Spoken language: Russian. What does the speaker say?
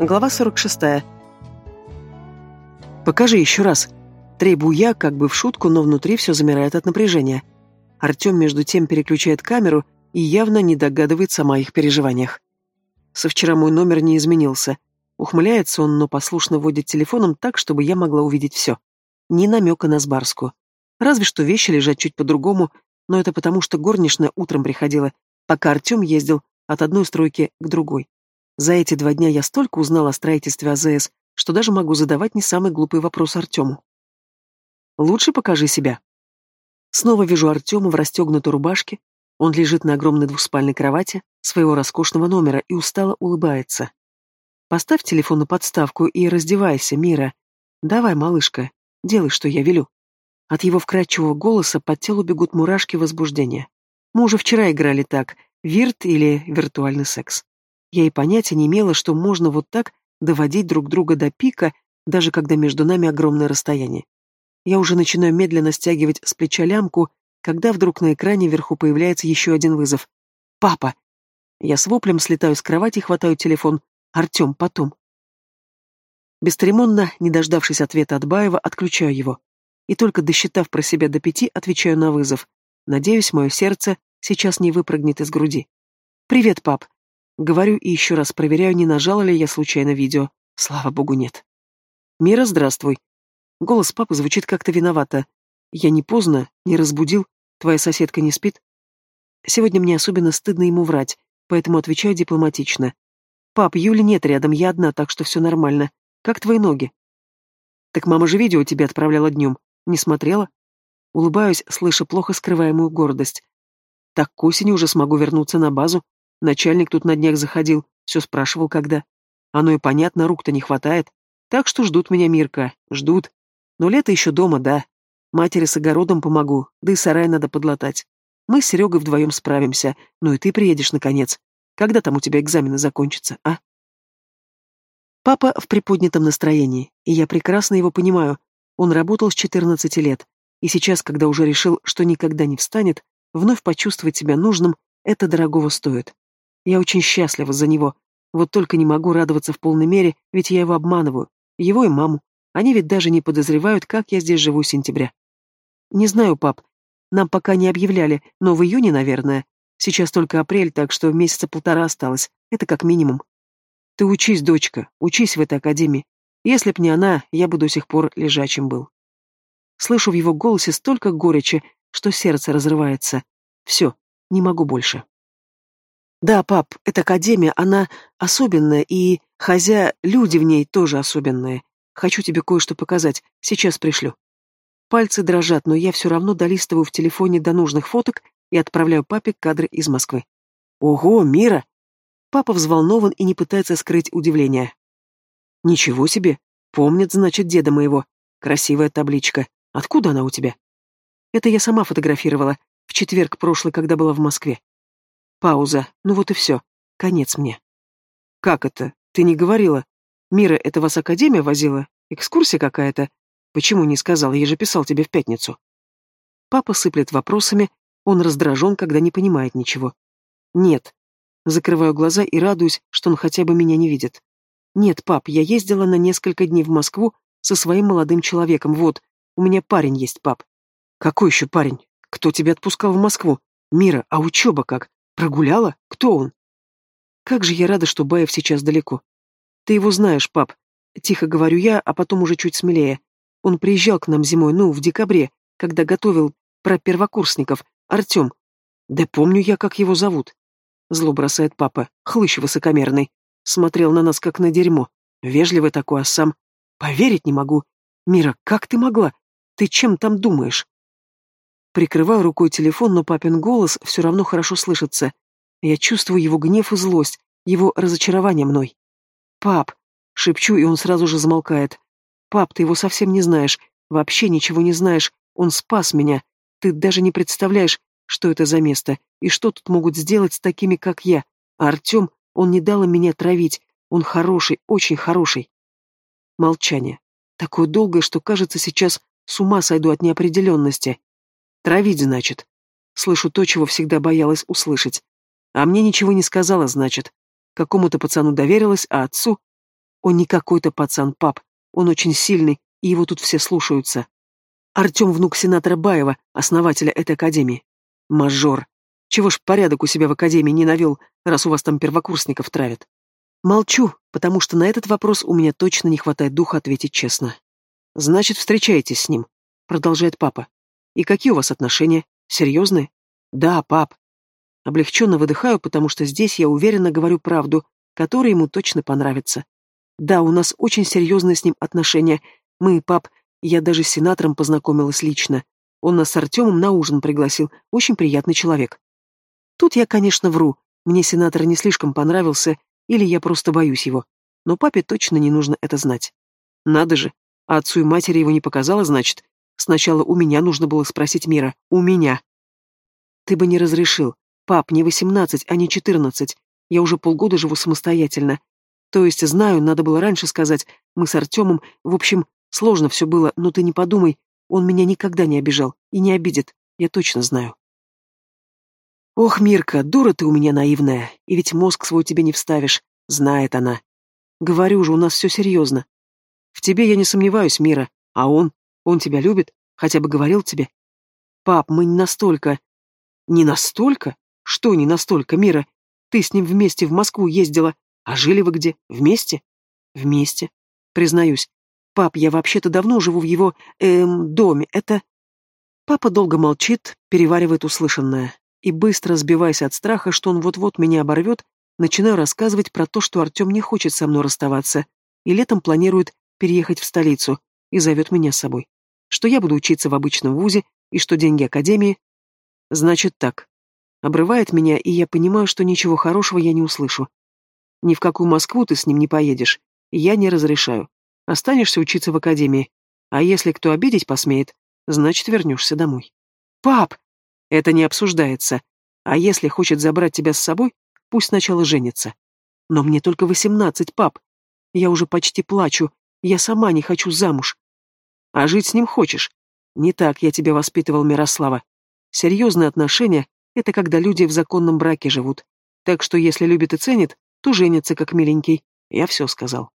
Глава 46. «Покажи еще раз!» Требую я, как бы в шутку, но внутри все замирает от напряжения. Артем между тем переключает камеру и явно не догадывается о моих переживаниях. Со вчера мой номер не изменился. Ухмыляется он, но послушно водит телефоном так, чтобы я могла увидеть все. Ни намека на Сбарску. Разве что вещи лежат чуть по-другому, но это потому, что горничная утром приходила, пока Артем ездил от одной стройки к другой. За эти два дня я столько узнал о строительстве АЗС, что даже могу задавать не самый глупый вопрос Артему. «Лучше покажи себя». Снова вижу Артема в расстегнутой рубашке. Он лежит на огромной двуспальной кровати своего роскошного номера и устало улыбается. «Поставь телефон на подставку и раздевайся, Мира. Давай, малышка, делай, что я велю». От его вкрадчивого голоса под телу бегут мурашки возбуждения. Мы уже вчера играли так, вирт или виртуальный секс. Я и понятия не имела, что можно вот так доводить друг друга до пика, даже когда между нами огромное расстояние. Я уже начинаю медленно стягивать с плеча лямку, когда вдруг на экране вверху появляется еще один вызов. «Папа!» Я с воплем слетаю с кровати и хватаю телефон. «Артем, потом!» Бесцеремонно, не дождавшись ответа от Баева, отключаю его. И только досчитав про себя до пяти, отвечаю на вызов. Надеюсь, мое сердце сейчас не выпрыгнет из груди. «Привет, пап!» Говорю и еще раз проверяю, не нажала ли я случайно видео. Слава богу, нет. «Мира, здравствуй!» Голос папы звучит как-то виновато. «Я не поздно, не разбудил, твоя соседка не спит?» Сегодня мне особенно стыдно ему врать, поэтому отвечаю дипломатично. «Пап, Юли нет рядом, я одна, так что все нормально. Как твои ноги?» «Так мама же видео тебе отправляла днем. Не смотрела?» Улыбаюсь, слыша плохо скрываемую гордость. «Так к осени уже смогу вернуться на базу, Начальник тут на днях заходил, все спрашивал, когда. Оно и понятно, рук-то не хватает. Так что ждут меня, Мирка, ждут. Но лето еще дома, да. Матери с огородом помогу, да и сарай надо подлатать. Мы с Серегой вдвоем справимся, ну и ты приедешь, наконец. Когда там у тебя экзамены закончатся, а? Папа в приподнятом настроении, и я прекрасно его понимаю. Он работал с 14 лет, и сейчас, когда уже решил, что никогда не встанет, вновь почувствовать себя нужным, это дорогого стоит. Я очень счастлива за него. Вот только не могу радоваться в полной мере, ведь я его обманываю. Его и маму. Они ведь даже не подозревают, как я здесь живу с сентября. Не знаю, пап. Нам пока не объявляли, но в июне, наверное. Сейчас только апрель, так что месяца полтора осталось. Это как минимум. Ты учись, дочка, учись в этой академии. Если б не она, я бы до сих пор лежачим был. Слышу в его голосе столько горечи, что сердце разрывается. Все, не могу больше. Да, пап, эта академия, она особенная, и хозя, люди в ней тоже особенные. Хочу тебе кое-что показать, сейчас пришлю. Пальцы дрожат, но я все равно долистываю в телефоне до нужных фоток и отправляю папе кадры из Москвы. Ого, Мира! Папа взволнован и не пытается скрыть удивление. Ничего себе! Помнит, значит, деда моего. Красивая табличка. Откуда она у тебя? Это я сама фотографировала, в четверг прошлый, когда была в Москве. Пауза. Ну вот и все. Конец мне. Как это? Ты не говорила? Мира, это вас Академия возила? Экскурсия какая-то? Почему не сказал? Я же писал тебе в пятницу. Папа сыплет вопросами, он раздражен, когда не понимает ничего. Нет. Закрываю глаза и радуюсь, что он хотя бы меня не видит. Нет, пап, я ездила на несколько дней в Москву со своим молодым человеком. Вот, у меня парень есть, пап. Какой еще парень? Кто тебя отпускал в Москву? Мира, а учеба как? Прогуляла? Кто он? Как же я рада, что Баев сейчас далеко. Ты его знаешь, пап. Тихо говорю я, а потом уже чуть смелее. Он приезжал к нам зимой, ну, в декабре, когда готовил про первокурсников. Артем. Да помню я, как его зовут. Зло бросает папа, хлыщ высокомерный. Смотрел на нас, как на дерьмо. Вежливый такой, а сам... Поверить не могу. Мира, как ты могла? Ты чем там думаешь? Прикрываю рукой телефон, но папин голос все равно хорошо слышится. Я чувствую его гнев и злость, его разочарование мной. «Пап!» — шепчу, и он сразу же замолкает. «Пап, ты его совсем не знаешь, вообще ничего не знаешь, он спас меня. Ты даже не представляешь, что это за место, и что тут могут сделать с такими, как я. А Артем, он не дал им меня травить, он хороший, очень хороший». Молчание. Такое долгое, что, кажется, сейчас с ума сойду от неопределенности. Травить, значит. Слышу то, чего всегда боялась услышать. А мне ничего не сказала, значит. Какому-то пацану доверилась, а отцу... Он не какой-то пацан, пап. Он очень сильный, и его тут все слушаются. Артем внук сенатора Баева, основателя этой академии. Мажор. Чего ж порядок у себя в академии не навел, раз у вас там первокурсников травят? Молчу, потому что на этот вопрос у меня точно не хватает духа ответить честно. Значит, встречаетесь с ним, продолжает папа. И какие у вас отношения? Серьезные? Да, пап. Облегченно выдыхаю, потому что здесь я уверенно говорю правду, которая ему точно понравится. Да, у нас очень серьезные с ним отношения. Мы, пап, я даже с сенатором познакомилась лично. Он нас с Артемом на ужин пригласил. Очень приятный человек. Тут я, конечно, вру. Мне сенатор не слишком понравился, или я просто боюсь его. Но папе точно не нужно это знать. Надо же. А отцу и матери его не показала, значит. Сначала у меня нужно было спросить Мира. У меня. Ты бы не разрешил. Пап, не восемнадцать, а не четырнадцать. Я уже полгода живу самостоятельно. То есть, знаю, надо было раньше сказать. Мы с Артемом, в общем, сложно все было, но ты не подумай. Он меня никогда не обижал и не обидит. Я точно знаю. Ох, Мирка, дура ты у меня наивная. И ведь мозг свой тебе не вставишь. Знает она. Говорю же, у нас все серьезно. В тебе я не сомневаюсь, Мира. А он? Он тебя любит? Хотя бы говорил тебе? Пап, мы не настолько... Не настолько? Что не настолько, Мира? Ты с ним вместе в Москву ездила. А жили вы где? Вместе? Вместе. Признаюсь. Пап, я вообще-то давно живу в его, эм, доме. Это... Папа долго молчит, переваривает услышанное. И быстро, сбиваясь от страха, что он вот-вот меня оборвет, начинаю рассказывать про то, что Артем не хочет со мной расставаться и летом планирует переехать в столицу и зовет меня с собой. Что я буду учиться в обычном вузе и что деньги Академии... Значит так. Обрывает меня, и я понимаю, что ничего хорошего я не услышу. Ни в какую Москву ты с ним не поедешь. Я не разрешаю. Останешься учиться в академии. А если кто обидеть посмеет, значит, вернешься домой. Пап! Это не обсуждается. А если хочет забрать тебя с собой, пусть сначала женится. Но мне только восемнадцать, пап. Я уже почти плачу. Я сама не хочу замуж. А жить с ним хочешь? Не так я тебя воспитывал, Мирослава. Серьезные отношения — это когда люди в законном браке живут. Так что если любит и ценит, то женится как миленький. Я все сказал.